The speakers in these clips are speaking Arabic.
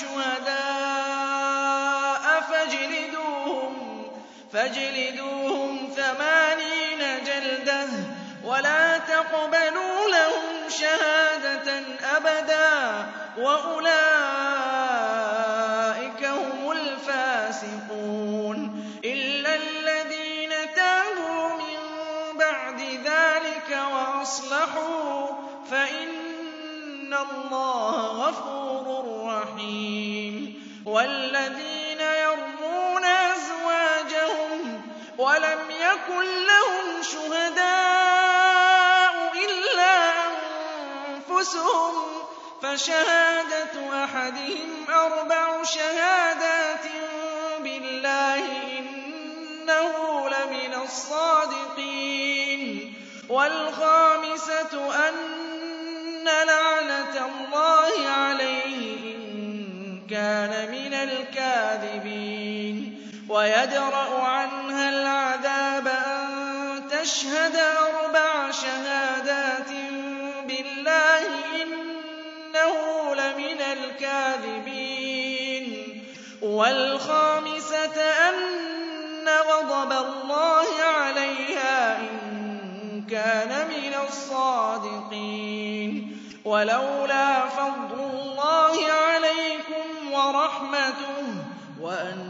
شهداء فاجلدوهم فاجلدوهم ثمانين جلدة ولا تقبلوا لهم شهادة أبدا وأولئك هم الفاسقون. إلا الذين تابوا من بعد ذلك وأصلحوا فإن الله غفور رحيم. والذين يرمون أزواجهم ولم يكن لهم شهداء إلا أنفسهم فشهادة أحدهم أربع شهادات بالله إنه لمن الصادقين. والخامسة أن ويدرأ عنها العذاب أن تشهد أربع شهادات بالله إنه لمن الكاذبين. والخامسة أن غضب الله عليها إن كان من الصادقين. ولولا فضل الله عليكم ورحمته وأن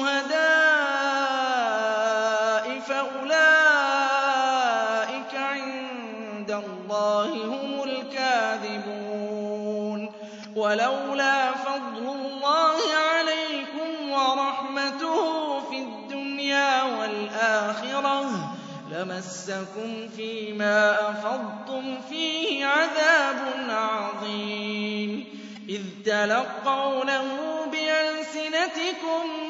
بالشهداء فأولئك عند الله هم الكاذبون ولولا فضل الله عليكم ورحمته في الدنيا والآخرة لمسكم فيما أفضتم فيه عذاب عظيم إذ تلقونه بألسنتكم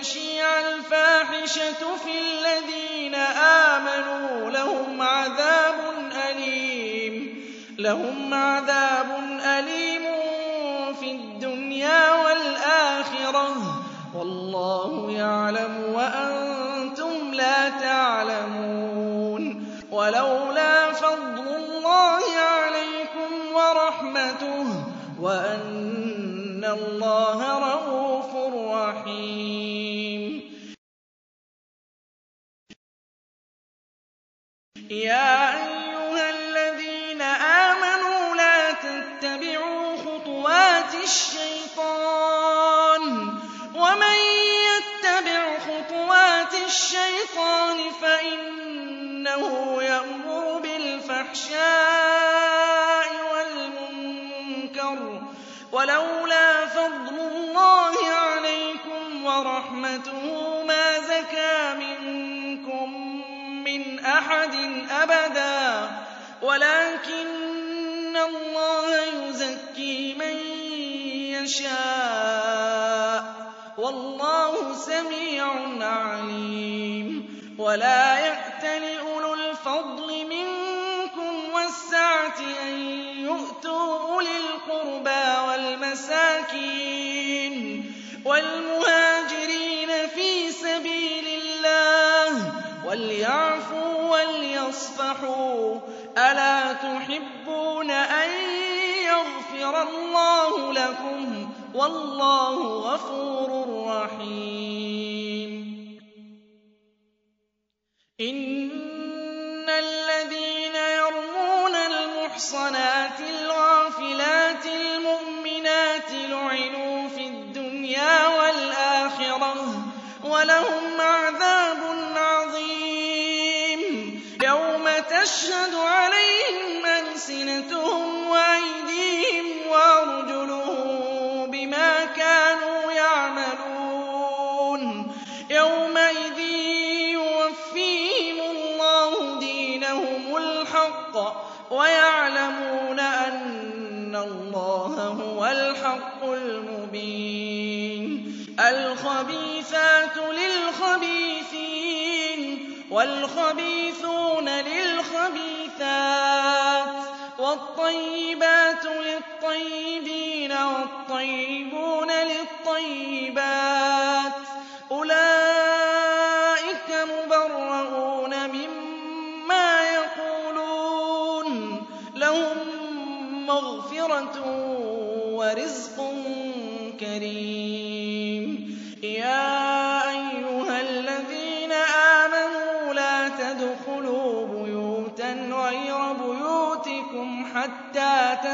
تَشِيعَ الْفَاحِشَةُ فِي الَّذِينَ آمَنُوا لَهُمْ عَذَابٌ أَلِيمٌ فِي الدُّنْيَا وَالْآخِرَةِ ۗ وَاللَّهُ يَعْلَمُ وَأَنتُمْ لَا تَعْلَمُونَ وَلَوْلَا فَضْلُ اللَّهِ عَلَيْكُمْ وَرَحْمَتُهُ وَأَنَّ اللَّهَ يَا أَيُّهَا الَّذِينَ آمَنُوا لَا تَتَّبِعُوا خُطُوَاتِ الشَّيْطَانِ ۚ وَمَن يَتَّبِعْ خُطُوَاتِ الشَّيْطَانِ فَإِنَّهُ يَأْمُرُ بِالْفَحْشَاءِ يَشَاءُ ۗ. وَاللَّهُ سَمِيعٌ عَلِيمٌ. وَلَا يَأْتَلِ أُولُو الْفَضْلِ مِنكُمْ وَالسَّعَةِ أَن يُؤْتُوا أُولِي الْقُرْبَىٰ وَالْمَسَاكِينِ وَالْمُهَاجِرِينَ فِي سَبِيلِ اللَّهِ. وَلْيَعْفُوا وَلْيَصْفَحُوا ۗ. أَلَا أَن يَغْفِرَ اللَّهُ لَكُمْ ۗ وَاللَّهُ غَفُورٌ رَّحِيمٌ. إِنَّ الَّذِينَ يَرْمُونَ الْمُحْصَنَاتِ الْغَافِلَاتِ الْمُؤْمِنَاتِ لُعِنُوا فِي الدُّنْيَا وَالْآخِرَةِ ۖ وَلَهُمْ عَذَابٌ عَظِيمٌ. يَوْمَ تَشْهَدُ عَلَيْهِمْ أَلْسِنَتُهُمْ وَالْخَبِيثُونَ لِلْخَبِيثَاتِ وَالطَّيِّبَاتُ لِلطَّيِّبِينَ وَالطَّيِّبُونَ لِلطَّيِّبَاتِ ۚ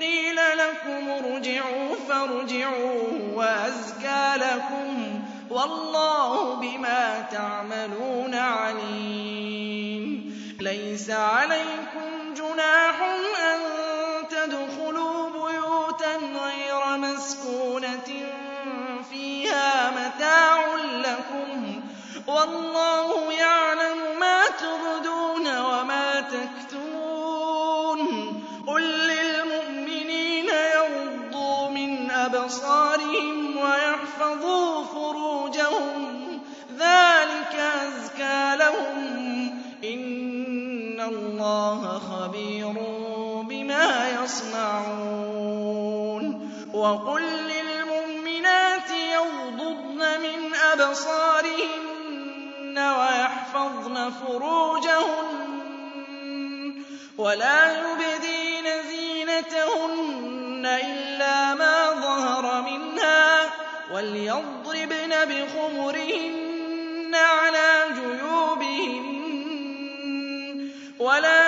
قِيلَ لَكُمُ ارْجِعُوا فَارْجِعُوا هُوَ أَزْكَىٰ لَكُمْ ۚ وَاللَّهُ بِمَا تَعْمَلُونَ عَلِيمٌ. لَّيْسَ عَلَيْكُمْ جُنَاحٌ أَن تَدْخُلُوا بُيُوتًا غَيْرَ مَسْكُونَةٍ فِيهَا مَتَاعٌ لَّكُمْ ۚ وَاللَّهُ يَعْلَمُ أَبْصَارِهِمْ وَيَحْفَظُوا فُرُوجَهُمْ ۚ. ذَٰلِكَ أَزْكَىٰ لَهُمْ ۗ. إِنَّ اللَّهَ خَبِيرٌ بِمَا يَصْنَعُونَ. وَقُل لِّلْمُؤْمِنَاتِ يَغْضُضْنَ مِنْ أَبْصَارِهِنَّ وَيَحْفَظْنَ فُرُوجَهُنَّ. وَلَا يُبْدِينَ زِينَتَهُنَّ إِلَّا مَا وَلْيَضْرِبْنَ بِخُمُرِهِنَّ عَلَىٰ جُيُوبِهِنَّ ۖ وَلَا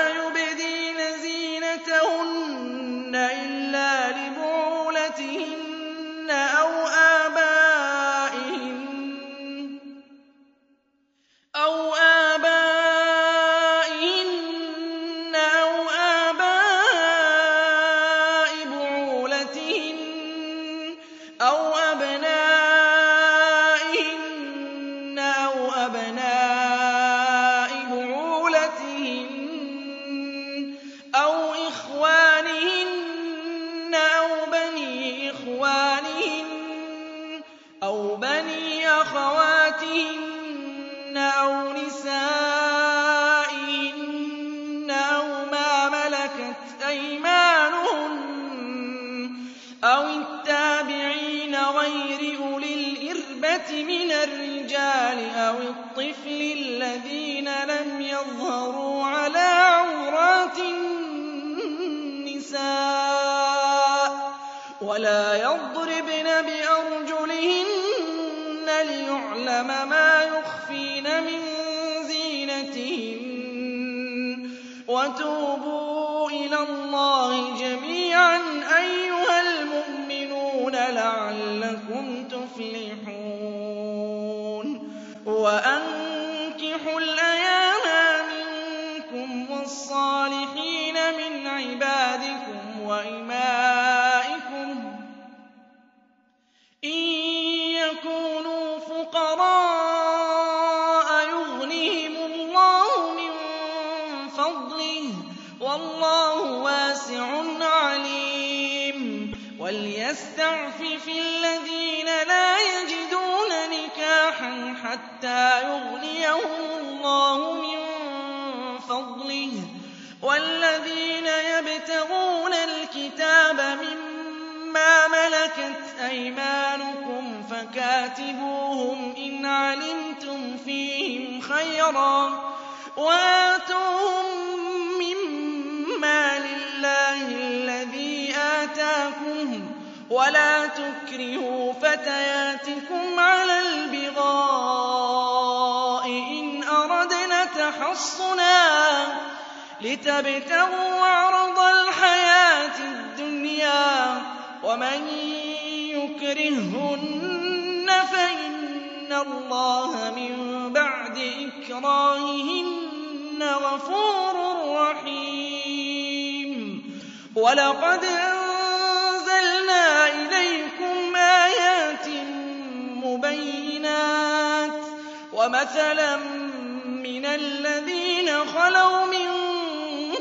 لَعَلَّكُمْ تُفْلِحُونَ حَتَّىٰ يُغْنِيَهُمُ اللَّهُ مِن فَضْلِهِ ۗ. وَالَّذِينَ يَبْتَغُونَ الْكِتَابَ مِمَّا مَلَكَتْ أَيْمَانُكُمْ فَكَاتِبُوهُمْ إِنْ عَلِمْتُمْ فِيهِمْ خَيْرًا ۖ. وَآتُوهُم مِّن مَّالِ اللَّهِ الَّذِي آتَاكُمْ ۚ. وَلَا تُكْرِهُوا فَتَيَاتِكُمْ عَلَى الْبِغَاءِ تَحَصُّنًا لِّتَبْتَغُوا عَرَضَ الْحَيَاةِ الدُّنْيَا ۚ وَمَن يُكْرِههُّنَّ فَإِنَّ اللَّهَ مِن بَعْدِ إِكْرَاهِهِنَّ غَفُورٌ رَّحِيمٌ. وَلَقَدْ أَنزَلْنَا إِلَيْكُمْ آيَاتٍ مُّبَيِّنَاتٍ وَمَثَلًا مِّنَ الَّذِينَ خَلَوْا مِن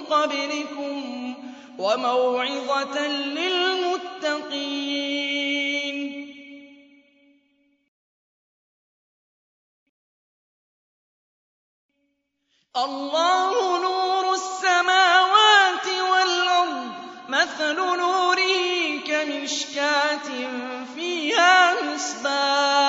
قَبْلِكُمْ وَمَوْعِظَةً لِّلْمُتَّقِينَ. اللَّهُ نُورُ السَّمَاوَاتِ وَالْأَرْضِ ۚ مَثَلُ نُورِهِ كَمِشْكَاةٍ فِيهَا مِصْبَاحٌ ۖ.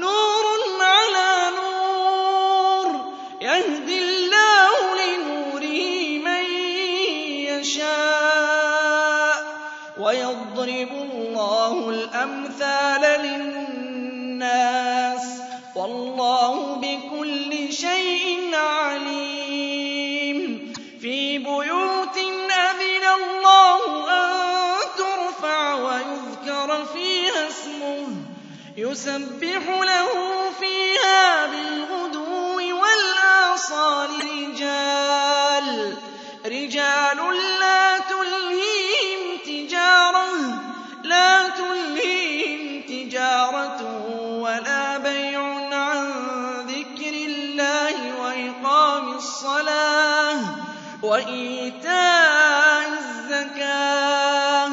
نُّورٌ عَلَىٰ نُورٍ ۗ يَهْدِي يُسَبِّحُ لَهُ فِيهَا بِالْغُدُوِّ وَالْآصَالِ رِجَالٌ لَّا تُلْهِيهِمْ تِجَارَةٌ وَلَا بَيْعٌ عَن ذِكْرِ اللَّهِ وَإِقَامِ الصَّلَاةِ وَإِيتَاءِ الزَّكَاةِ.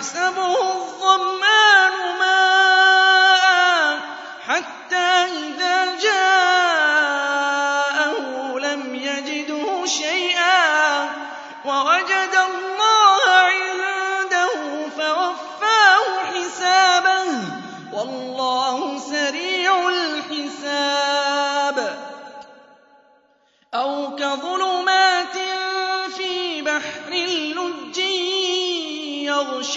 يَحْسَبُهُ الظَّمْآنُ مَاءً حَتَّىٰ إِذَا جَاءَهُ لَمْ يَجِدْهُ شَيْئًا وَوَجَدَ اللَّهَ عِندَهُ فَوَفَّاهُ حِسَابَهُ ۗ. وَاللَّهُ سَرِيعُ الْحِسَابِ.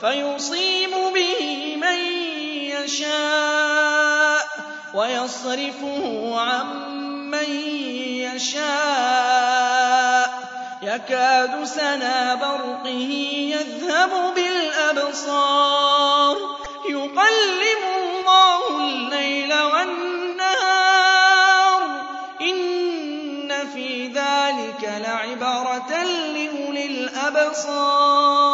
فَيُصِيبُ بِهِ مَن يَشَاءُ وَيَصْرِفُهُ عَن مَّن يَشَاءُ. يَكَادُ سَنَا بَرْقِهِ يَذْهَبُ بِالْأَبْصَارِ. يُقَلِّبُ اللَّهُ اللَّيْلَ وَالنَّهَارَ ۚ. إِنَّ فِي ذَٰلِكَ لَعِبْرَةً لِّأُولِي الْأَبْصَارِ.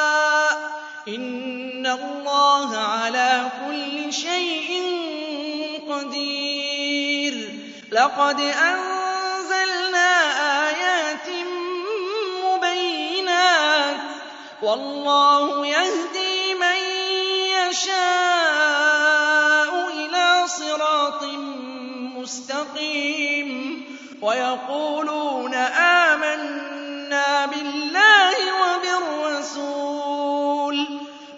إِنَّ اللَّهَ عَلَىٰ كُلِّ شَيْءٍ قَدِيرٌ. لَّقَدْ أَنزَلْنَا آيَاتٍ مُّبَيِّنَاتٍ ۚ. وَاللَّهُ يَهْدِي مَن يَشَاءُ إِلَىٰ صِرَاطٍ مُّسْتَقِيمٍ. وَيَقُولُونَ آمَنَّا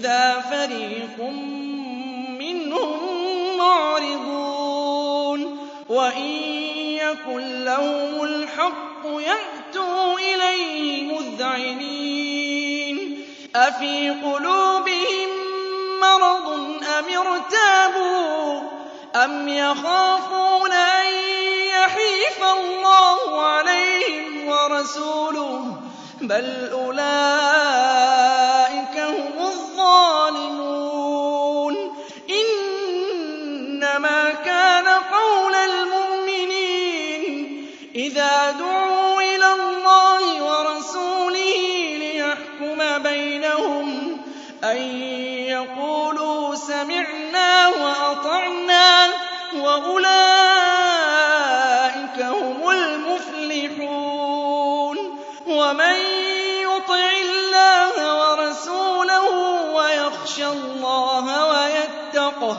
إِذَا فَرِيقٌ مِّنْهُم مُّعْرِضُونَ وَإِن يَكُن لَّهُمُ الْحَقُّ يَأْتُوا إِلَيْهِ مُذْعِنِينَ أَفِي قُلُوبِهِم مَّرَضٌ أَمِ ارْتَابُوا أَمْ يَخَافُونَ أَن يَحِيفَ اللَّهُ عَلَيْهِمْ وَرَسُولُهُ ۚ بَلْ أُولَٰئِكَ إِذَا دُعُوا إِلَى اللَّهِ وَرَسُولِهِ لِيَحْكُمَ بَيْنَهُمْ أَن يَقُولُوا سَمِعْنَا وَأَطَعْنَا ۖ وَأُولَٰئِكَ هُمُ الْمُفْلِحُونَ وَمَن يُطِعِ اللَّهَ وَرَسُولَهُ وَيَخْشَ اللَّهَ وَيَتَّقْهِ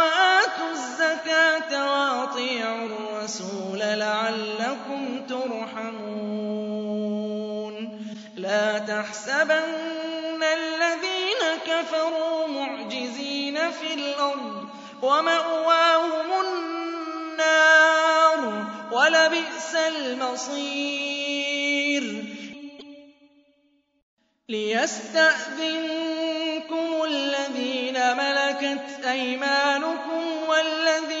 الرَّسُولَ لَعَلَّكُمْ تُرْحَمُونَ. لَا تَحْسَبَنَّ الَّذِينَ كَفَرُوا مُعْجِزِينَ فِي الْأَرْضِ ۚ وَمَأْوَاهُمُ النَّارُ ۖ وَلَبِئْسَ الْمَصِيرُ. لِيَسْتَأْذِنكُمُ الَّذِينَ مَلَكَتْ أَيْمَانُكُمْ وَالَّذِينَ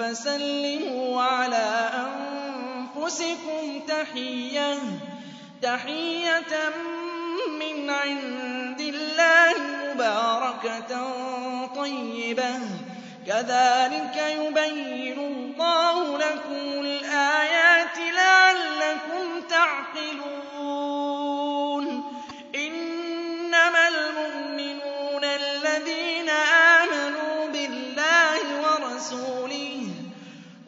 فَسَلِّمُوا عَلَىٰ أَنفُسِكُمْ تَحِيَّةً عِندِ اللَّهِ مُبَارَكَةً طَيِّبَةً ۚ. كَذَٰلِكَ يُبَيِّنُ اللَّهُ لَكُمُ الْآيَاتِ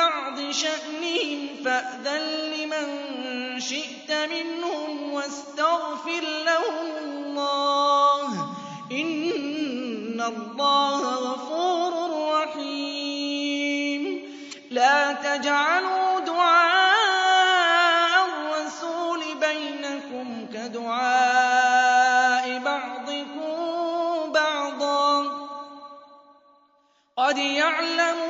لِبَعْضِ شَأْنِهِمْ فَأْذَن لِّمَن شِئْتَ مِنْهُمْ وَاسْتَغْفِرْ لَهُمُ اللَّهَ ۚ. إِنَّ اللَّهَ غَفُورٌ رَّحِيمٌ. لَّا تَجْعَلُوا دُعَاءَ الرَّسُولِ بَيْنَكُمْ كَدُعَاءِ بَعْضِكُم بَعْضًا ۚ. قَدْ يَعْلَمُ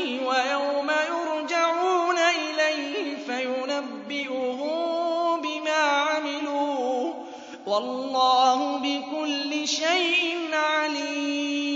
وَاللَّهُ بِكُلِّ شَيْءٍ عَلِيمٌ.